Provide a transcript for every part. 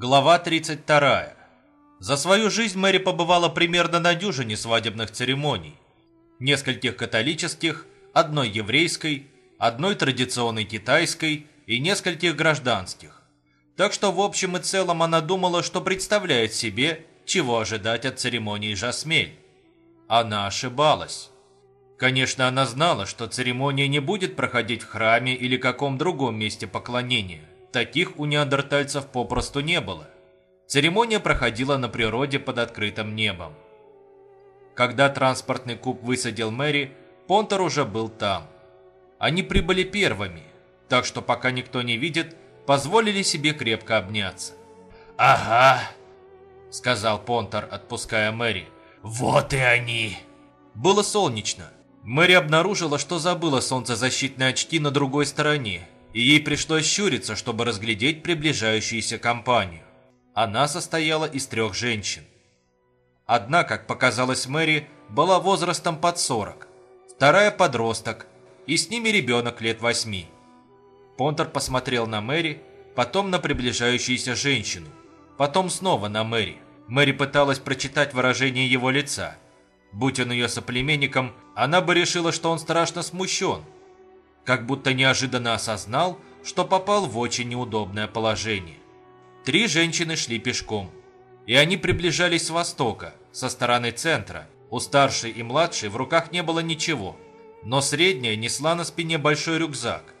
Глава 32. За свою жизнь Мэри побывала примерно на дюжине свадебных церемоний. Нескольких католических, одной еврейской, одной традиционной китайской и нескольких гражданских. Так что в общем и целом она думала, что представляет себе, чего ожидать от церемонии Жасмель. Она ошибалась. Конечно, она знала, что церемония не будет проходить в храме или каком другом месте поклонения. Таких у неандертальцев попросту не было. Церемония проходила на природе под открытым небом. Когда транспортный куб высадил Мэри, Понтер уже был там. Они прибыли первыми, так что пока никто не видит, позволили себе крепко обняться. «Ага», — сказал Понтер, отпуская Мэри. «Вот и они!» Было солнечно. Мэри обнаружила, что забыла солнцезащитные очки на другой стороне, и ей пришлось щуриться, чтобы разглядеть приближающуюся компанию. Она состояла из трех женщин. Одна, как показалось Мэри, была возрастом под 40, вторая – подросток, и с ними ребенок лет восьми. Понтер посмотрел на Мэри, потом на приближающуюся женщину, потом снова на Мэри. Мэри пыталась прочитать выражение его лица – Будь он ее соплеменником, она бы решила, что он страшно смущен. Как будто неожиданно осознал, что попал в очень неудобное положение. Три женщины шли пешком. И они приближались с востока, со стороны центра. У старшей и младшей в руках не было ничего. Но средняя несла на спине большой рюкзак.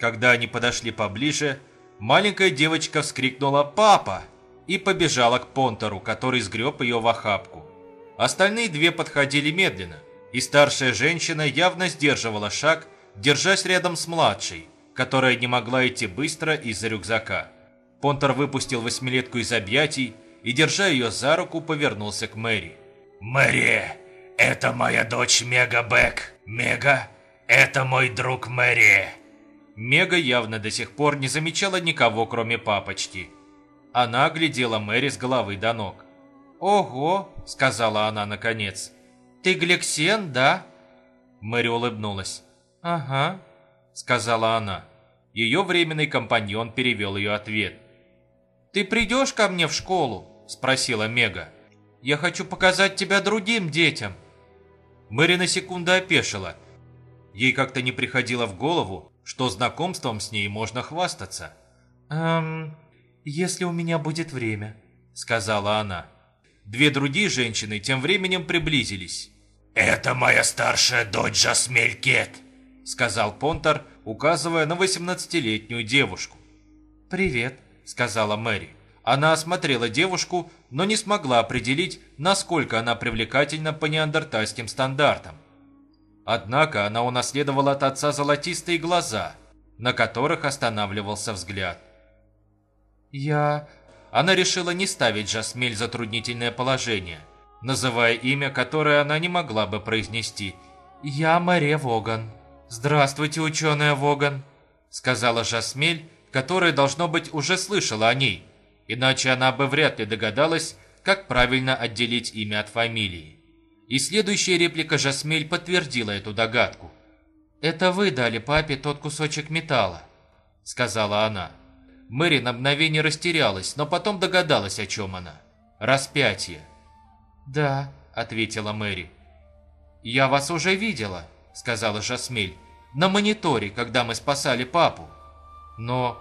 Когда они подошли поближе, маленькая девочка вскрикнула «Папа!» и побежала к Понтеру, который сгреб ее в охапку. Остальные две подходили медленно, и старшая женщина явно сдерживала шаг, держась рядом с младшей, которая не могла идти быстро из-за рюкзака. Понтер выпустил восьмилетку из объятий и, держа ее за руку, повернулся к Мэри. «Мэри, это моя дочь Мега Бэк. Мега, это мой друг Мэри». Мега явно до сих пор не замечала никого, кроме папочки. Она оглядела Мэри с головы до ног. «Ого!» — сказала она наконец. «Ты Глексен, да?» Мэри улыбнулась. «Ага», — сказала она. Ее временный компаньон перевел ее ответ. «Ты придешь ко мне в школу?» — спросила Мега. «Я хочу показать тебя другим детям». Мэри на секунду опешила. Ей как-то не приходило в голову, что знакомством с ней можно хвастаться. «Эм, если у меня будет время», — сказала она. Две другие женщины тем временем приблизились. «Это моя старшая дочь Жасмель Кет», — сказал Понтер, указывая на 18-летнюю девушку. «Привет», — сказала Мэри. Она осмотрела девушку, но не смогла определить, насколько она привлекательна по неандертальским стандартам. Однако она унаследовала от отца золотистые глаза, на которых останавливался взгляд. «Я она решила не ставить Жасмель в затруднительное положение, называя имя, которое она не могла бы произнести. «Я Маре Воган». «Здравствуйте, ученая Воган», — сказала Жасмель, которая, должно быть, уже слышала о ней, иначе она бы вряд ли догадалась, как правильно отделить имя от фамилии. И следующая реплика Жасмель подтвердила эту догадку. «Это вы дали папе тот кусочек металла», — сказала она. Мэри на мгновение растерялась, но потом догадалась, о чем она. «Распятие». «Да», — ответила Мэри. «Я вас уже видела», — сказала Жасмель, «на мониторе, когда мы спасали папу». «Но...»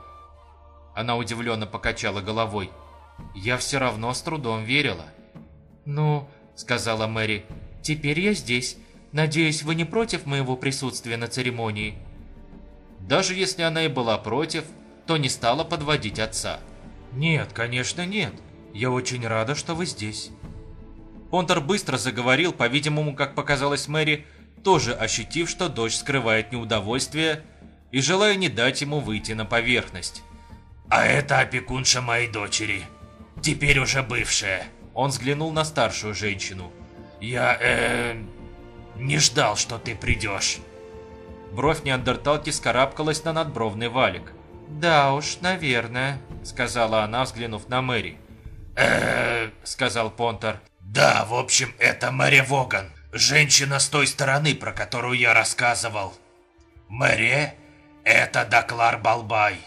Она удивленно покачала головой. «Я все равно с трудом верила». «Ну», — сказала Мэри, — «теперь я здесь. Надеюсь, вы не против моего присутствия на церемонии?» Даже если она и была против, то не стала подводить отца. «Нет, конечно нет. Я очень рада, что вы здесь». Понтер быстро заговорил, по-видимому, как показалось Мэри, тоже ощутив, что дочь скрывает неудовольствие и желая не дать ему выйти на поверхность. «А это опекунша моей дочери. Теперь уже бывшая». Он взглянул на старшую женщину. «Я, э, не ждал, что ты придешь». Бровь неандерталки скарабкалась на надбровный валик. «Да уж, наверное», — сказала она, взглянув на Мэри. э сказал Понтер. «Да, в общем, это Мэри Воган, женщина с той стороны, про которую я рассказывал. Мэри — это Доклар Балбай».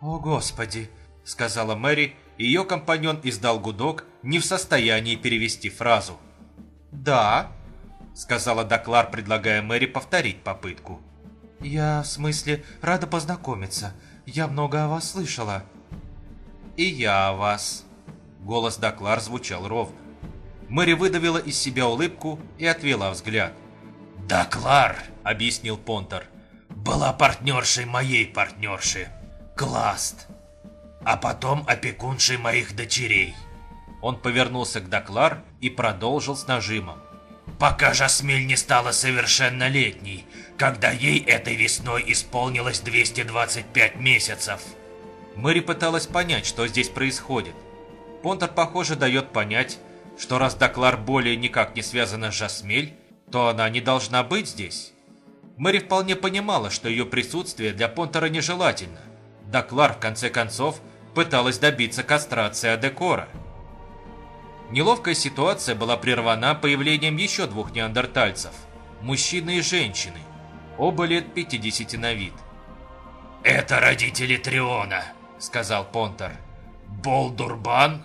«О, Господи!» — сказала Мэри, и ее компаньон издал гудок, не в состоянии перевести фразу. «Да», — сказала Доклар, предлагая Мэри повторить попытку. «Я, в смысле, рада познакомиться. Я много о вас слышала». «И я о вас». Голос Доклар звучал ровно. Мэри выдавила из себя улыбку и отвела взгляд. «Доклар», — объяснил Понтер, — «была партнершей моей партнерши, Класт, а потом опекуншей моих дочерей». Он повернулся к Доклар и продолжил с нажимом. «Пока Жасмель не стала совершеннолетней, когда ей этой весной исполнилось 225 месяцев». Мэри пыталась понять, что здесь происходит. Понтер, похоже, дает понять, что раз Доклар более никак не связана с Жасмель, то она не должна быть здесь. Мэри вполне понимала, что ее присутствие для Понтера нежелательно. Доклар, в конце концов, пыталась добиться кастрации Адекора. Неловкая ситуация была прервана появлением еще двух неандертальцев – мужчины и женщины, оба лет 50 на вид. «Это родители Триона», – сказал Понтер. «Болдурбан?»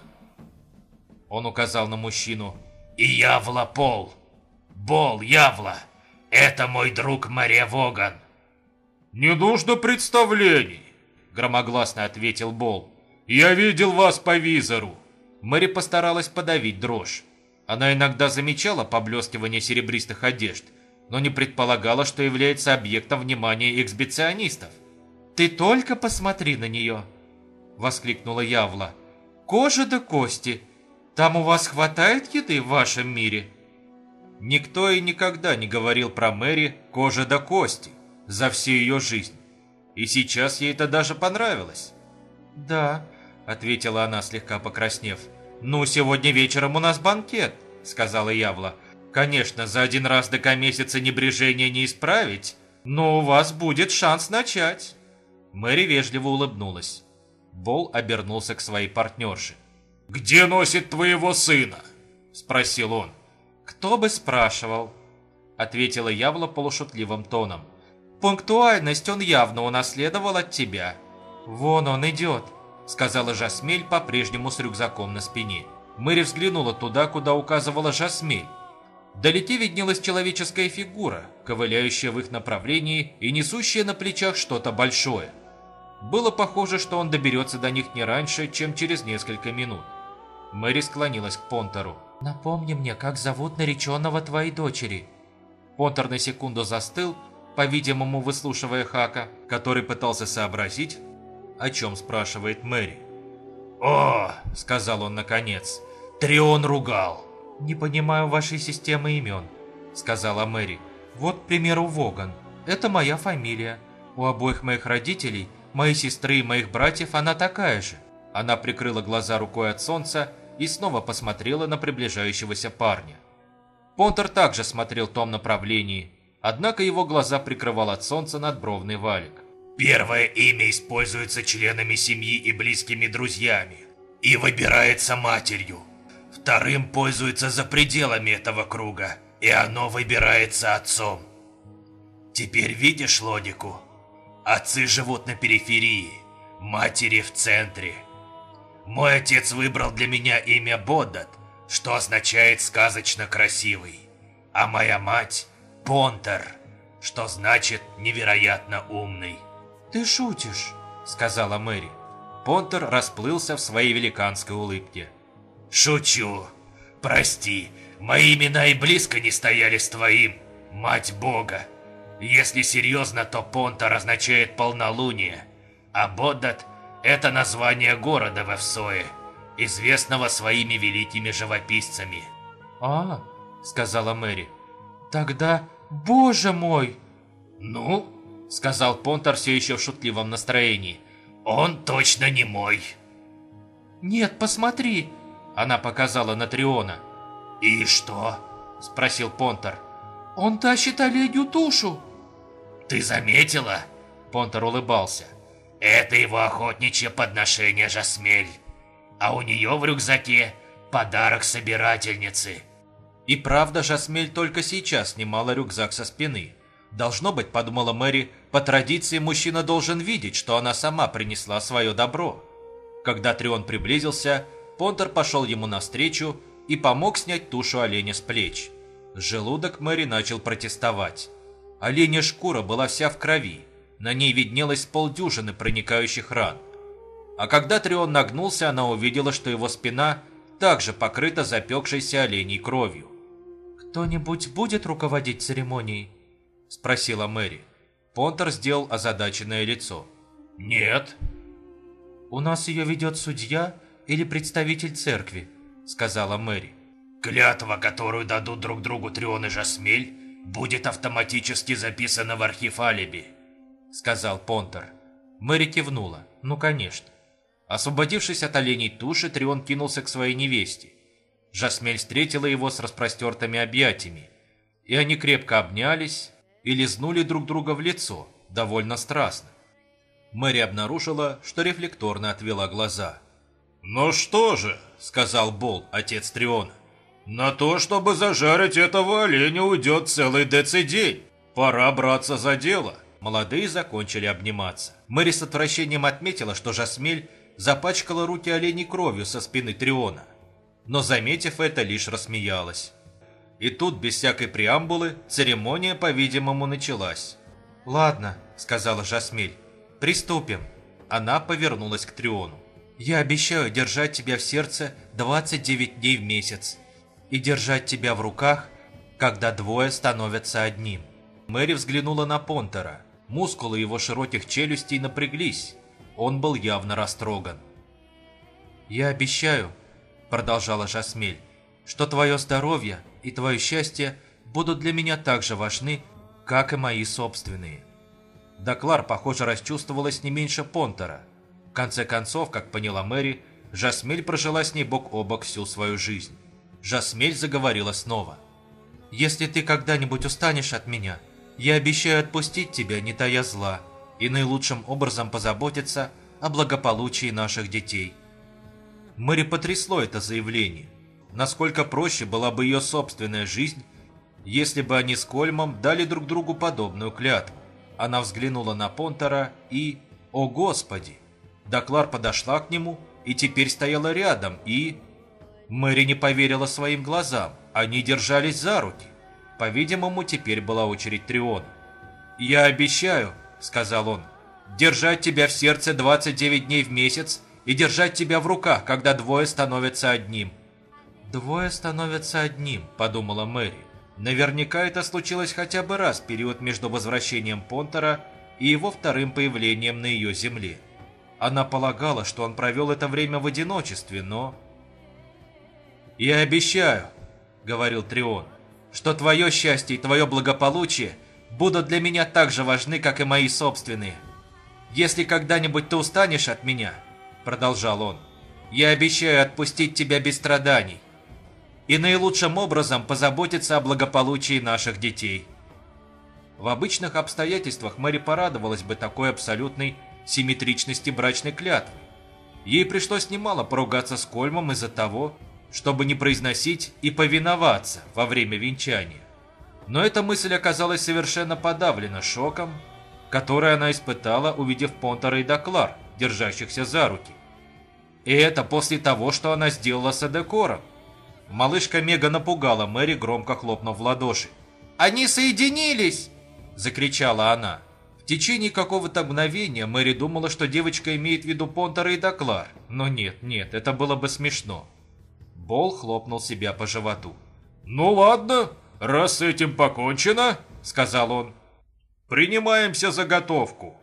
Он указал на мужчину. «И Явла Пол. Бол Явла. Это мой друг Мария Воган». «Не нужно представлений», – громогласно ответил Бол. «Я видел вас по визору». Мэри постаралась подавить дрожь. Она иногда замечала поблескивание серебристых одежд, но не предполагала, что является объектом внимания эксбиционистов. «Ты только посмотри на нее!» — воскликнула Явла. «Кожа до кости! Там у вас хватает еды в вашем мире?» Никто и никогда не говорил про Мэри «кожа до кости» за всю ее жизнь. И сейчас ей это даже понравилось. «Да», — ответила она, слегка покраснев. «Ну, сегодня вечером у нас банкет», — сказала Явла. «Конечно, за один раз до месяца небрежения не исправить, но у вас будет шанс начать». Мэри вежливо улыбнулась. Бол обернулся к своей партнерше. «Где носит твоего сына?» – спросил он. «Кто бы спрашивал?» – ответила Явла полушутливым тоном. «Пунктуальность он явно унаследовал от тебя. Вон он идет», – сказала Жасмель по-прежнему с рюкзаком на спине. Мэри взглянула туда, куда указывала Жасмель. Вдалеке виднелась человеческая фигура, ковыляющая в их направлении и несущая на плечах что-то большое. Было похоже, что он доберется до них не раньше, чем через несколько минут. Мэри склонилась к Понтеру. «Напомни мне, как зовут нареченного твоей дочери». Понтер на секунду застыл, по-видимому, выслушивая Хака, который пытался сообразить, о чем спрашивает Мэри. «О!» — сказал он наконец. «Трион ругал!» «Не понимаю вашей системы имен», — сказала Мэри. «Вот, к примеру, Воган. Это моя фамилия. У обоих моих родителей, моей сестры и моих братьев она такая же». Она прикрыла глаза рукой от солнца и снова посмотрела на приближающегося парня. Понтер также смотрел в том направлении, однако его глаза прикрывал от солнца надбровный валик. Первое имя используется членами семьи и близкими друзьями и выбирается матерью. Вторым пользуется за пределами этого круга, и оно выбирается отцом. Теперь видишь логику? Отцы живут на периферии, матери в центре. Мой отец выбрал для меня имя Боддат, что означает «сказочно красивый», а моя мать – Понтер, что значит «невероятно умный». «Ты шутишь», — сказала Мэри. Понтер расплылся в своей великанской улыбке. «Шучу. Прости, мои имена и близко не стояли с твоим, мать Бога. Если серьезно, то Понтер означает полнолуние, а Боддат – это название города в Эвсое, известного своими великими живописцами». «А, — сказала Мэри, — тогда, боже мой!» «Ну, — сказал Понтер все еще в шутливом настроении. «Он точно не мой». «Нет, посмотри!» — она показала на Триона. «И что?» — спросил Понтер. «Он тащит оленью тушу!» «Ты заметила?» — Понтер улыбался. «Это его охотничье подношение Жасмель. А у нее в рюкзаке подарок собирательницы». И правда, Жасмель только сейчас снимала рюкзак со спины. Должно быть, подумала Мэри, по традиции мужчина должен видеть, что она сама принесла свое добро. Когда Трион приблизился, Понтер пошел ему навстречу и помог снять тушу оленя с плеч. Желудок Мэри начал протестовать. Оленя шкура была вся в крови, на ней виднелось полдюжины проникающих ран. А когда Трион нагнулся, она увидела, что его спина также покрыта запекшейся оленей кровью. «Кто-нибудь будет руководить церемонией?» – спросила Мэри. Понтер сделал озадаченное лицо. «Нет». «У нас ее ведет судья или представитель церкви», – сказала Мэри. «Клятва, которую дадут друг другу Трион и Жасмель, будет автоматически записана в архив алиби», – сказал Понтер. Мэри кивнула. «Ну, конечно». Освободившись от оленей туши, Трион кинулся к своей невесте. Жасмель встретила его с распростертыми объятиями, и они крепко обнялись и лизнули друг друга в лицо, довольно страстно. Мэри обнаружила, что рефлекторно отвела глаза. «Ну что же», — сказал Бол, отец Триона, — «на то, чтобы зажарить этого оленя, уйдет целый децидень. Пора браться за дело». Молодые закончили обниматься. Мэри с отвращением отметила, что Жасмель запачкала руки оленей кровью со спины Триона но, заметив это, лишь рассмеялась. И тут, без всякой преамбулы, церемония, по-видимому, началась. «Ладно», — сказала Жасмель, — «приступим». Она повернулась к Триону. «Я обещаю держать тебя в сердце 29 дней в месяц и держать тебя в руках, когда двое становятся одним». Мэри взглянула на Понтера. Мускулы его широких челюстей напряглись. Он был явно растроган. «Я обещаю», продолжала Жасмель, что твое здоровье и твое счастье будут для меня так же важны, как и мои собственные. Доклар, похоже, расчувствовалась не меньше Понтера. В конце концов, как поняла Мэри, Жасмель прожила с ней бок о бок всю свою жизнь. Жасмель заговорила снова. «Если ты когда-нибудь устанешь от меня, я обещаю отпустить тебя, не тая зла, и наилучшим образом позаботиться о благополучии наших детей». Мэри потрясло это заявление. Насколько проще была бы ее собственная жизнь, если бы они с Кольмом дали друг другу подобную клятву. Она взглянула на Понтера и... О, Господи! Доклар подошла к нему и теперь стояла рядом и... Мэри не поверила своим глазам. Они держались за руки. По-видимому, теперь была очередь Триона. «Я обещаю», — сказал он, — «держать тебя в сердце 29 дней в месяц и держать тебя в руках, когда двое становятся одним». «Двое становятся одним», — подумала Мэри. Наверняка это случилось хотя бы раз в период между возвращением Понтера и его вторым появлением на ее земле. Она полагала, что он провел это время в одиночестве, но... «Я обещаю», — говорил Трион, — «что твое счастье и твое благополучие будут для меня так же важны, как и мои собственные. Если когда-нибудь ты устанешь от меня, продолжал он, я обещаю отпустить тебя без страданий и наилучшим образом позаботиться о благополучии наших детей. В обычных обстоятельствах Мэри порадовалась бы такой абсолютной симметричности брачной клятвы. Ей пришлось немало поругаться с Кольмом из-за того, чтобы не произносить и повиноваться во время венчания. Но эта мысль оказалась совершенно подавлена шоком, который она испытала, увидев Понтера и Доклар, держащихся за руки. И это после того, что она сделала с Эдекором. Малышка Мега напугала Мэри, громко хлопнув в ладоши. «Они соединились!» – закричала она. В течение какого-то мгновения Мэри думала, что девочка имеет в виду Понтера и Доклар. Но нет, нет, это было бы смешно. Бол хлопнул себя по животу. «Ну ладно, раз с этим покончено», – сказал он. «Принимаемся за готовку».